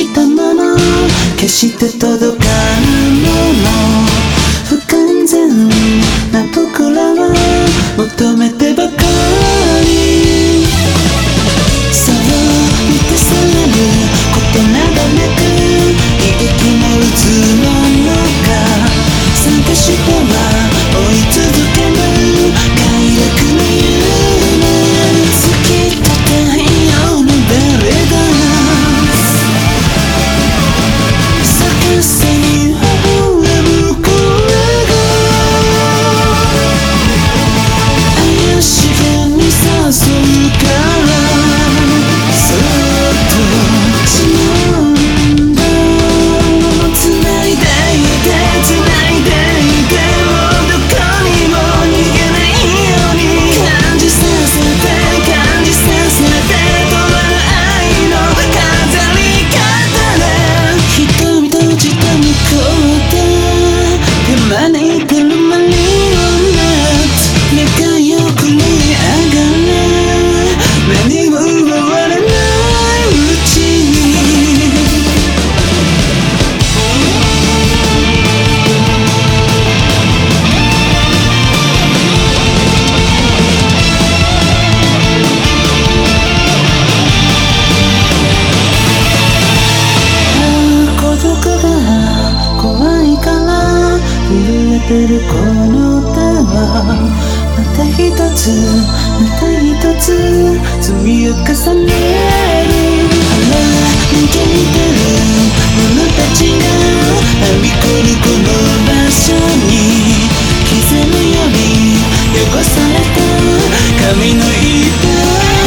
したもの。決して届かぬもの。るこの歌はまた一つまた一つ積み重ねる離れ抜見てる者たちがはびこるこの場所に刻むより汚された髪の糸